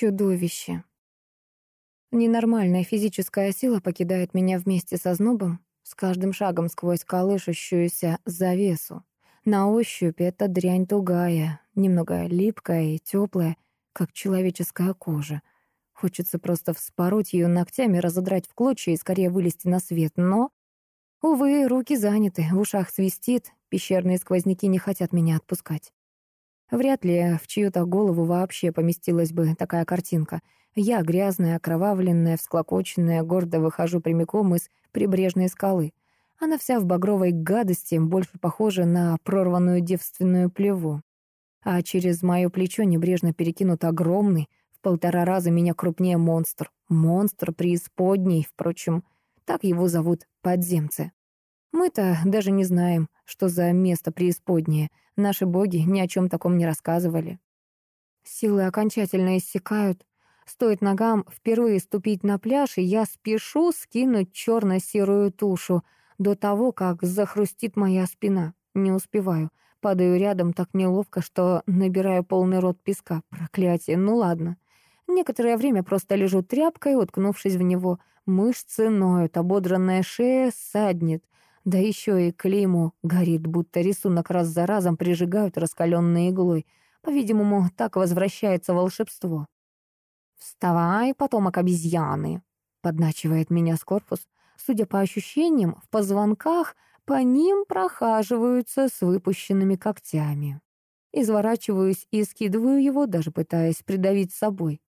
Чудовище. Ненормальная физическая сила покидает меня вместе со знобом, с каждым шагом сквозь колышущуюся завесу. На ощупь эта дрянь тугая, немного липкая и теплая, как человеческая кожа. Хочется просто вспороть ее ногтями, разодрать в клочья и скорее вылезти на свет, но... Увы, руки заняты, в ушах свистит, пещерные сквозняки не хотят меня отпускать. Вряд ли в чью-то голову вообще поместилась бы такая картинка. Я, грязная, окровавленная, всклокоченная, гордо выхожу прямиком из прибрежной скалы. Она вся в багровой гадости, больше похожа на прорванную девственную плеву. А через мое плечо небрежно перекинут огромный, в полтора раза меня крупнее монстр. Монстр преисподней, впрочем, так его зовут подземцы. Мы-то даже не знаем, что за место преисподнее. Наши боги ни о чем таком не рассказывали. Силы окончательно иссякают. Стоит ногам впервые ступить на пляж, и я спешу скинуть черно-серую тушу до того, как захрустит моя спина. Не успеваю. Падаю рядом так неловко, что набираю полный рот песка. Проклятие, ну ладно. Некоторое время просто лежу тряпкой, уткнувшись в него. Мышцы ноют, ободранная шея саднет. Да еще и клейму горит, будто рисунок раз за разом прижигают раскаленной иглой. По-видимому, так возвращается волшебство. «Вставай, потомок обезьяны», — подначивает меня Скорпус. Судя по ощущениям, в позвонках по ним прохаживаются с выпущенными когтями. Изворачиваюсь и скидываю его, даже пытаясь придавить собой.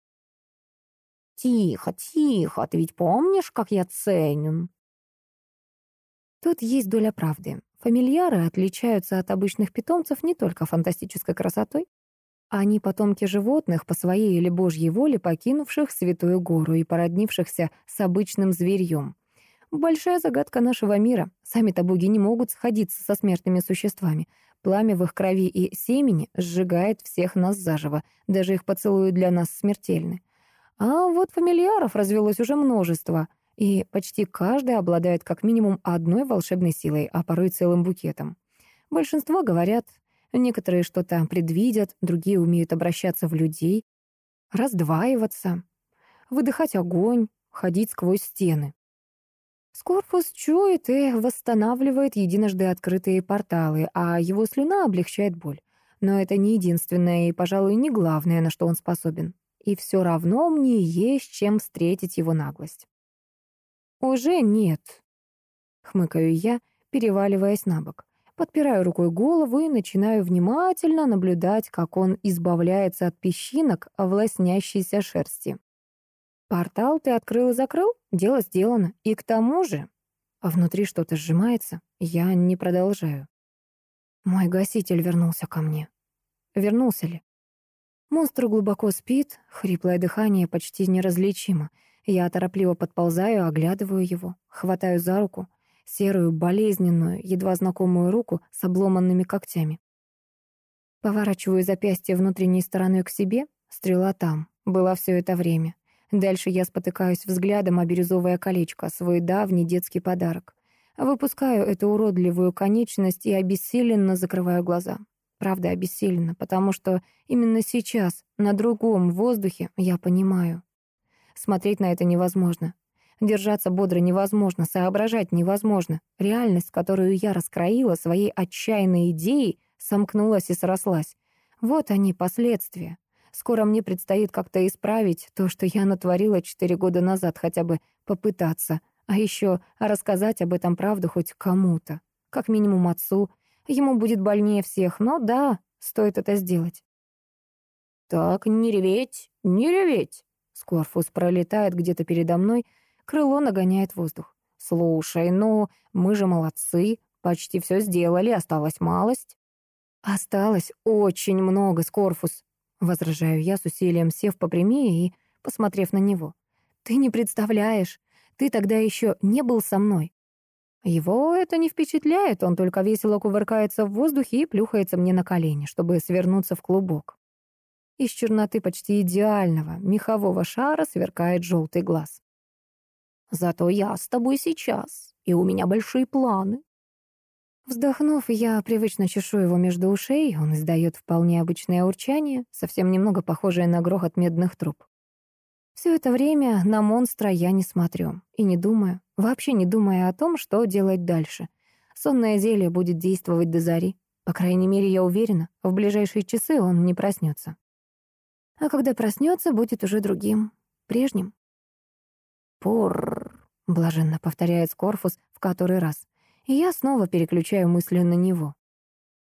«Тихо, тихо, ты ведь помнишь, как я ценен?» Тут есть доля правды. Фамильяры отличаются от обычных питомцев не только фантастической красотой. Они потомки животных, по своей или божьей воле покинувших Святую Гору и породнившихся с обычным зверьем. Большая загадка нашего мира. Сами-то боги не могут сходиться со смертными существами. Пламя в их крови и семени сжигает всех нас заживо. Даже их поцелуи для нас смертельны. А вот фамильяров развелось уже множество — и почти каждый обладает как минимум одной волшебной силой, а порой целым букетом. Большинство говорят, некоторые что-то предвидят, другие умеют обращаться в людей, раздваиваться, выдыхать огонь, ходить сквозь стены. Скорпус чует и восстанавливает единожды открытые порталы, а его слюна облегчает боль. Но это не единственное и, пожалуй, не главное, на что он способен. И все равно мне есть чем встретить его наглость. «Уже нет», — хмыкаю я, переваливаясь на бок. Подпираю рукой голову и начинаю внимательно наблюдать, как он избавляется от песчинок в шерсти. «Портал ты открыл и закрыл? Дело сделано. И к тому же...» А внутри что-то сжимается. Я не продолжаю. Мой гаситель вернулся ко мне. Вернулся ли? Монстр глубоко спит, хриплое дыхание почти неразличимо — я торопливо подползаю, оглядываю его, хватаю за руку, серую, болезненную, едва знакомую руку с обломанными когтями. Поворачиваю запястье внутренней стороной к себе, стрела там, была все это время. Дальше я спотыкаюсь взглядом о бирюзовое колечко, свой давний детский подарок. Выпускаю эту уродливую конечность и обессиленно закрываю глаза. Правда, обессиленно, потому что именно сейчас, на другом воздухе, я понимаю. Смотреть на это невозможно. Держаться бодро невозможно, соображать невозможно. Реальность, которую я раскроила своей отчаянной идеей, сомкнулась и срослась. Вот они, последствия. Скоро мне предстоит как-то исправить то, что я натворила четыре года назад, хотя бы попытаться. А еще рассказать об этом правду хоть кому-то. Как минимум отцу. Ему будет больнее всех, но да, стоит это сделать. «Так, не реветь, не реветь!» Скорфус пролетает где-то передо мной, крыло нагоняет воздух. «Слушай, ну, мы же молодцы, почти все сделали, осталась малость». «Осталось очень много, Скорфус», — возражаю я с усилием, сев попрямее и посмотрев на него. «Ты не представляешь, ты тогда еще не был со мной». Его это не впечатляет, он только весело кувыркается в воздухе и плюхается мне на колени, чтобы свернуться в клубок. Из черноты почти идеального мехового шара сверкает желтый глаз. «Зато я с тобой сейчас, и у меня большие планы». Вздохнув, я привычно чешу его между ушей, он издает вполне обычное урчание, совсем немного похожее на грохот медных труб. Все это время на монстра я не смотрю и не думаю, вообще не думая о том, что делать дальше. Сонное зелье будет действовать до зари. По крайней мере, я уверена, в ближайшие часы он не проснется. А когда проснется, будет уже другим, прежним. «Пурр», — блаженно повторяет Скорфус в который раз. И я снова переключаю мысли на него.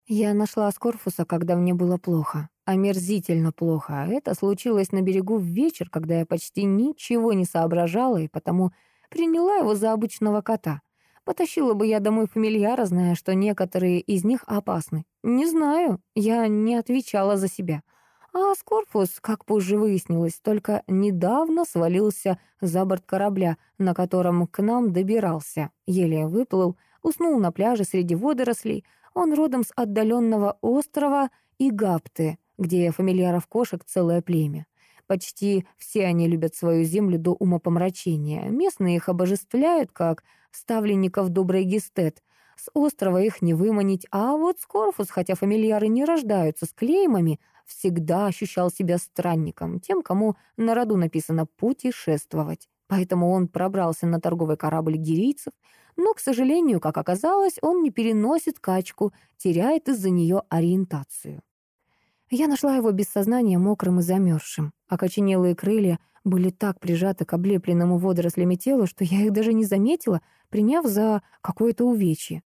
Я нашла Скорфуса, когда мне было плохо. Омерзительно плохо. Это случилось на берегу в вечер, когда я почти ничего не соображала, и потому приняла его за обычного кота. Потащила бы я домой фамильяра, зная, что некоторые из них опасны. Не знаю, я не отвечала за себя. А Скорпус, как позже выяснилось, только недавно свалился за борт корабля, на котором к нам добирался. Еле выплыл, уснул на пляже среди водорослей. Он родом с отдаленного острова Игапты, где фамильяров кошек целое племя. Почти все они любят свою землю до умопомрачения. Местные их обожествляют, как ставленников доброй Гестет. С острова их не выманить, а вот Скорфус, хотя фамильяры не рождаются с клеймами, всегда ощущал себя странником, тем, кому на роду написано «путешествовать». Поэтому он пробрался на торговый корабль гирийцев, но, к сожалению, как оказалось, он не переносит качку, теряет из-за нее ориентацию. Я нашла его без сознания мокрым и замерзшим. Окоченелые крылья были так прижаты к облепленному водорослями телу, что я их даже не заметила, приняв за какое-то увечье.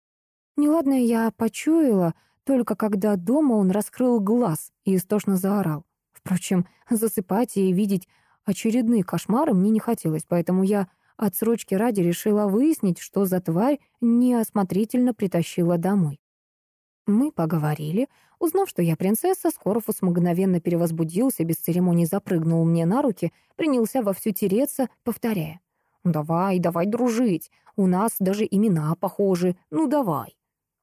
Неладное я почуяла, только когда дома он раскрыл глаз и истошно заорал. Впрочем, засыпать и видеть очередные кошмары мне не хотелось, поэтому я отсрочки ради решила выяснить, что за тварь неосмотрительно притащила домой. Мы поговорили. Узнав, что я принцесса, Скорфус мгновенно перевозбудился, без церемоний запрыгнул мне на руки, принялся вовсю тереться, повторяя. «Давай, давай дружить. У нас даже имена похожи. Ну давай».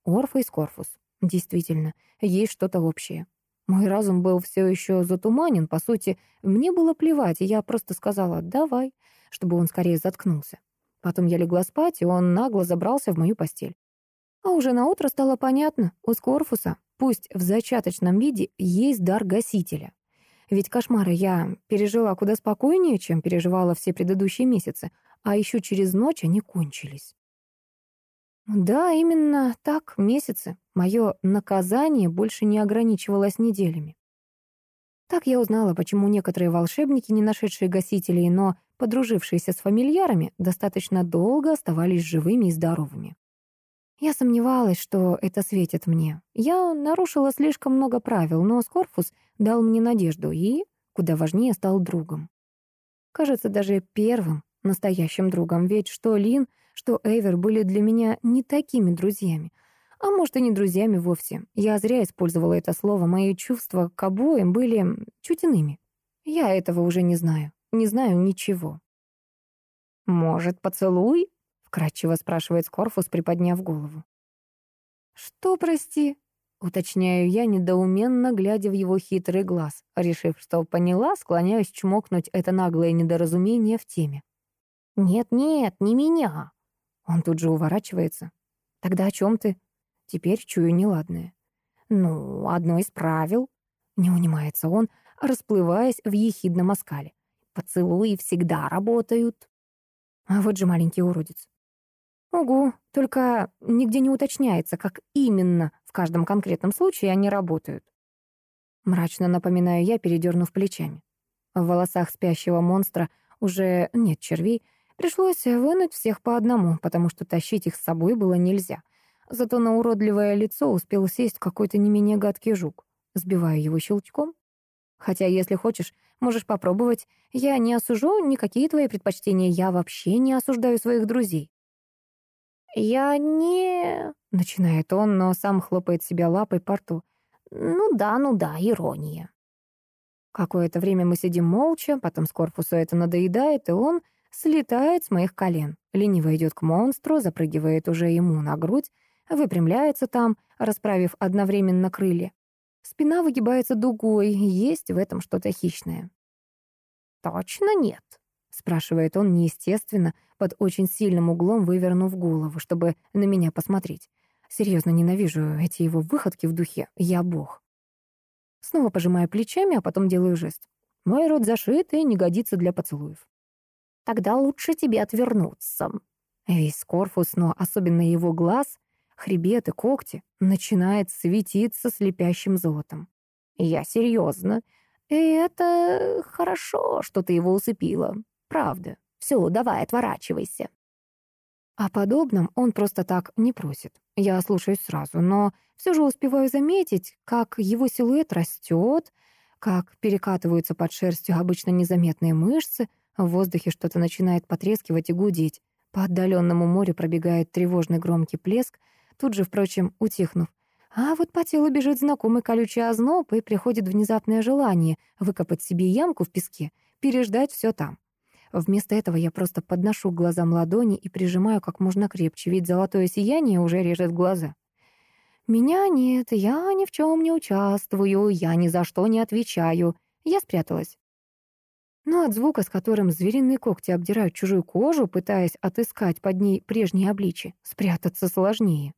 Орфа и Скорфус. Действительно, есть что-то общее. Мой разум был все еще затуманен, по сути, мне было плевать, и я просто сказала «давай», чтобы он скорее заткнулся. Потом я легла спать, и он нагло забрался в мою постель. А уже на утро стало понятно, у Скорфуса, пусть в зачаточном виде, есть дар гасителя. Ведь кошмары я пережила куда спокойнее, чем переживала все предыдущие месяцы, а еще через ночь они кончились. Да, именно так, месяцы. Мое наказание больше не ограничивалось неделями. Так я узнала, почему некоторые волшебники, не нашедшие гасителей, но подружившиеся с фамильярами, достаточно долго оставались живыми и здоровыми. Я сомневалась, что это светит мне. Я нарушила слишком много правил, но Скорфус дал мне надежду и, куда важнее, стал другом. Кажется, даже первым настоящим другом, ведь что Лин — что Эйвер были для меня не такими друзьями. А может, и не друзьями вовсе. Я зря использовала это слово. Мои чувства к обоим были чуть иными. Я этого уже не знаю. Не знаю ничего. «Может, поцелуй?» — вкратчиво спрашивает Скорфус, приподняв голову. «Что, прости?» — уточняю я, недоуменно глядя в его хитрый глаз. Решив, что поняла, склоняюсь чмокнуть это наглое недоразумение в теме. «Нет-нет, не меня!» Он тут же уворачивается. Тогда о чем ты? Теперь чую неладное. Ну, одно из правил. Не унимается он, расплываясь в ехидном оскале. Поцелуи всегда работают. А вот же маленький уродец. Угу, только нигде не уточняется, как именно в каждом конкретном случае они работают. Мрачно напоминаю я, передернув плечами. В волосах спящего монстра уже нет червей, Пришлось вынуть всех по одному, потому что тащить их с собой было нельзя. Зато на уродливое лицо успел сесть какой-то не менее гадкий жук. Сбиваю его щелчком. Хотя, если хочешь, можешь попробовать. Я не осужу никакие твои предпочтения, я вообще не осуждаю своих друзей. «Я не...» — начинает он, но сам хлопает себя лапой по рту. «Ну да, ну да, ирония». Какое-то время мы сидим молча, потом Скорпусу это надоедает, и он слетает с моих колен. Лениво идет к монстру, запрыгивает уже ему на грудь, выпрямляется там, расправив одновременно крылья. Спина выгибается дугой, есть в этом что-то хищное. «Точно нет?» — спрашивает он неестественно, под очень сильным углом вывернув голову, чтобы на меня посмотреть. Серьезно ненавижу эти его выходки в духе «я бог». Снова пожимаю плечами, а потом делаю жест. Мой рот зашит и не годится для поцелуев. Тогда лучше тебе отвернуться. Весь Скорфус, но особенно его глаз, хребет и когти, начинает светиться слепящим золотом. Я серьезно. И это хорошо, что ты его усыпила. Правда. Все, давай, отворачивайся. О подобном он просто так не просит. Я слушаюсь сразу, но все же успеваю заметить, как его силуэт растет, как перекатываются под шерстью обычно незаметные мышцы, в воздухе что-то начинает потрескивать и гудеть. По отдаленному морю пробегает тревожный громкий плеск, тут же, впрочем, утихнув. А вот по телу бежит знакомый колючий озноб, и приходит внезапное желание выкопать себе ямку в песке, переждать все там. Вместо этого я просто подношу к глазам ладони и прижимаю как можно крепче, ведь золотое сияние уже режет глаза. «Меня нет, я ни в чем не участвую, я ни за что не отвечаю». Я спряталась. Но от звука, с которым звериные когти обдирают чужую кожу, пытаясь отыскать под ней прежние обличье, спрятаться сложнее.